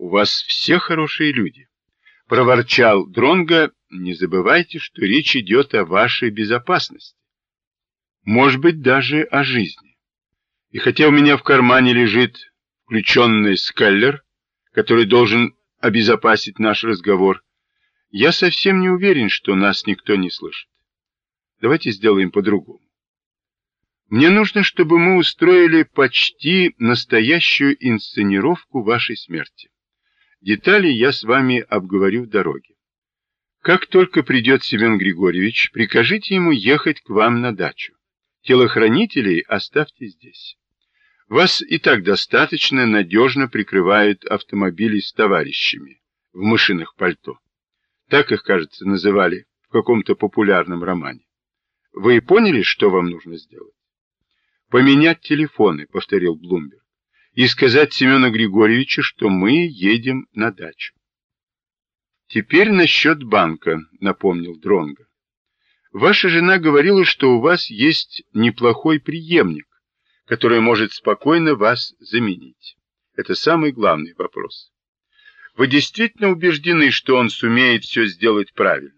У вас все хорошие люди, проворчал Дронга. Не забывайте, что речь идет о вашей безопасности. Может быть, даже о жизни. И хотя у меня в кармане лежит включенный скаллер, который должен обезопасить наш разговор, я совсем не уверен, что нас никто не слышит. Давайте сделаем по-другому. Мне нужно, чтобы мы устроили почти настоящую инсценировку вашей смерти. Детали я с вами обговорю в дороге. Как только придет Семен Григорьевич, прикажите ему ехать к вам на дачу. Телохранителей оставьте здесь. Вас и так достаточно надежно прикрывают автомобили с товарищами в мышиных пальто. Так их, кажется, называли в каком-то популярном романе. Вы поняли, что вам нужно сделать? Поменять телефоны, повторил Блумберг, и сказать Семену Григорьевичу, что мы едем на дачу. Теперь насчет банка, напомнил Дронга. Ваша жена говорила, что у вас есть неплохой преемник, который может спокойно вас заменить. Это самый главный вопрос. Вы действительно убеждены, что он сумеет все сделать правильно?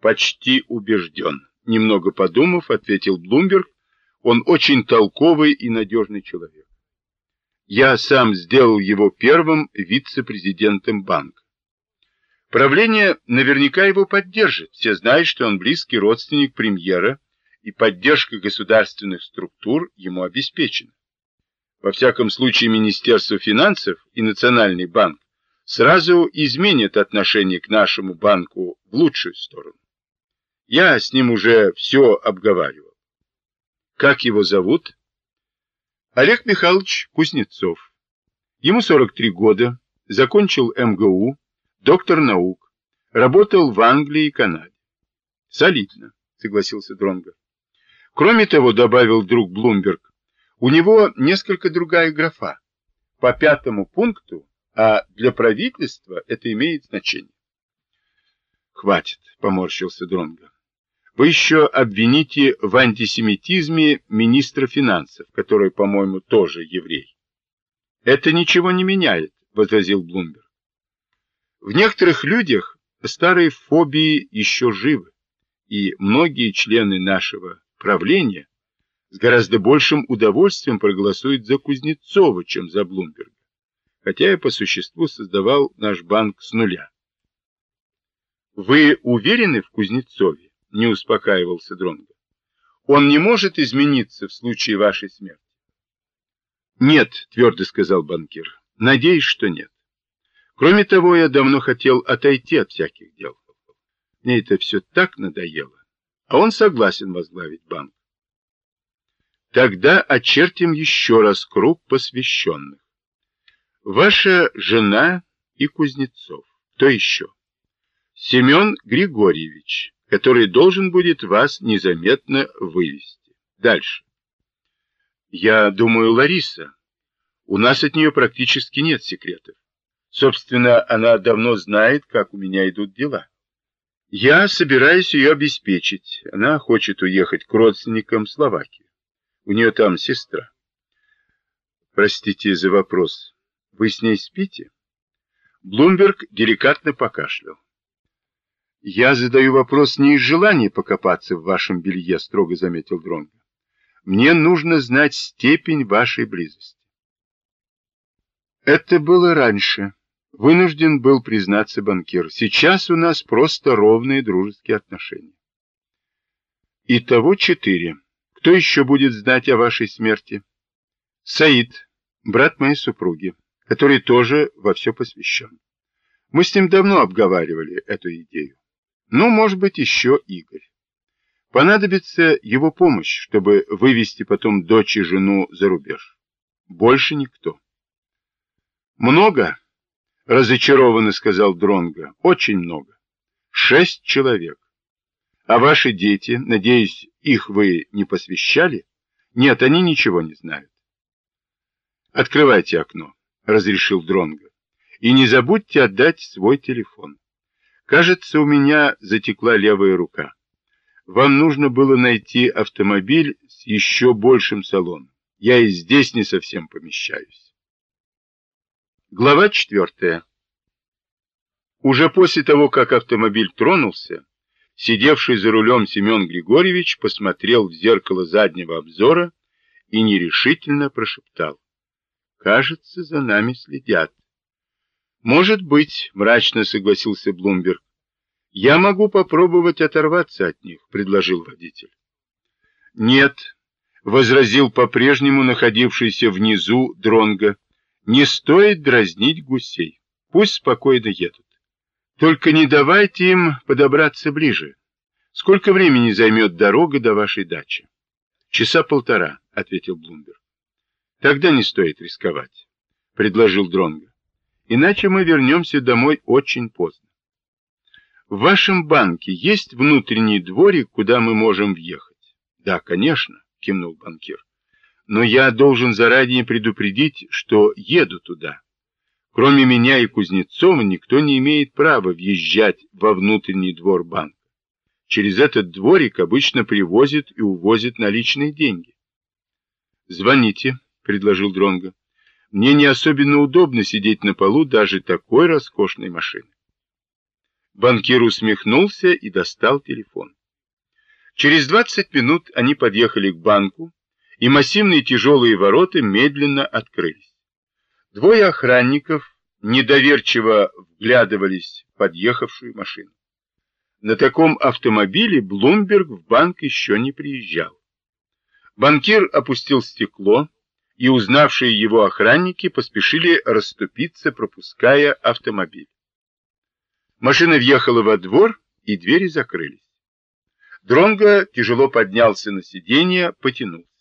Почти убежден. Немного подумав, ответил Блумберг. Он очень толковый и надежный человек. Я сам сделал его первым вице-президентом банка. Правление наверняка его поддержит. Все знают, что он близкий родственник премьера, и поддержка государственных структур ему обеспечена. Во всяком случае, Министерство финансов и Национальный банк сразу изменит отношение к нашему банку в лучшую сторону. Я с ним уже все обговаривал. Как его зовут? Олег Михайлович Кузнецов. Ему 43 года, закончил МГУ, доктор наук, работал в Англии и Канаде. Солидно, согласился Дронго. Кроме того, добавил друг Блумберг, у него несколько другая графа. По пятому пункту а для правительства это имеет значение. Хватит, поморщился Дронга. Вы еще обвините в антисемитизме министра финансов, который, по-моему, тоже еврей. Это ничего не меняет, возразил Блумберг. В некоторых людях старые фобии еще живы, и многие члены нашего правления с гораздо большим удовольствием проголосуют за Кузнецова, чем за Блумберга хотя я по существу создавал наш банк с нуля. «Вы уверены в Кузнецове?» — не успокаивался Дронго. «Он не может измениться в случае вашей смерти?» «Нет», — твердо сказал банкир. «Надеюсь, что нет. Кроме того, я давно хотел отойти от всяких дел. Мне это все так надоело, а он согласен возглавить банк. Тогда очертим еще раз круг посвященных. Ваша жена и Кузнецов. Кто еще? Семен Григорьевич, который должен будет вас незаметно вывести. Дальше. Я думаю, Лариса. У нас от нее практически нет секретов. Собственно, она давно знает, как у меня идут дела. Я собираюсь ее обеспечить. Она хочет уехать к родственникам в Словакию. У нее там сестра. Простите за вопрос. Вы с ней спите? Блумберг деликатно покашлял. Я задаю вопрос не из желания покопаться в вашем белье, строго заметил Дронго. Мне нужно знать степень вашей близости. Это было раньше. Вынужден был признаться банкир. Сейчас у нас просто ровные дружеские отношения. Итого четыре. Кто еще будет знать о вашей смерти? Саид, брат моей супруги который тоже во все посвящен. Мы с ним давно обговаривали эту идею. Ну, может быть, еще Игорь. Понадобится его помощь, чтобы вывести потом дочь и жену за рубеж. Больше никто. Много, разочарованно сказал Дронга. Очень много. Шесть человек. А ваши дети, надеюсь, их вы не посвящали? Нет, они ничего не знают. Открывайте окно. — разрешил Дронго. «И не забудьте отдать свой телефон. Кажется, у меня затекла левая рука. Вам нужно было найти автомобиль с еще большим салоном. Я и здесь не совсем помещаюсь». Глава четвертая. Уже после того, как автомобиль тронулся, сидевший за рулем Семен Григорьевич посмотрел в зеркало заднего обзора и нерешительно прошептал. «Кажется, за нами следят». «Может быть», — мрачно согласился Блумберг. «Я могу попробовать оторваться от них», — предложил водитель. «Нет», — возразил по-прежнему находившийся внизу Дронга. Не стоит дразнить гусей. Пусть спокойно едут. Только не давайте им подобраться ближе. Сколько времени займет дорога до вашей дачи? Часа полтора, ответил Блумберг. Тогда не стоит рисковать, предложил Дронго. Иначе мы вернемся домой очень поздно. В вашем банке есть внутренний дворик, куда мы можем въехать? Да, конечно, кивнул банкир но я должен заранее предупредить, что еду туда. Кроме меня и Кузнецова никто не имеет права въезжать во внутренний двор банка. Через этот дворик обычно привозят и увозят наличные деньги. «Звоните», — предложил Дронго. «Мне не особенно удобно сидеть на полу даже такой роскошной машины». Банкир усмехнулся и достал телефон. Через 20 минут они подъехали к банку, и массивные тяжелые ворота медленно открылись. Двое охранников недоверчиво вглядывались в подъехавшую машину. На таком автомобиле Блумберг в банк еще не приезжал. Банкир опустил стекло, и узнавшие его охранники поспешили расступиться, пропуская автомобиль. Машина въехала во двор, и двери закрылись. Дронго тяжело поднялся на сиденье, потянулся.